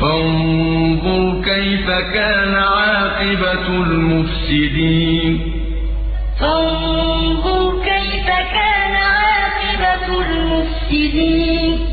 فانظُرْ كَيْفَ كَانَ عَاقِبَةُ الْمُفْسِدِينَ. فانظُرْ كَيْفَ كَانَ عَاقِبَةُ الْمُفْسِدِينَ.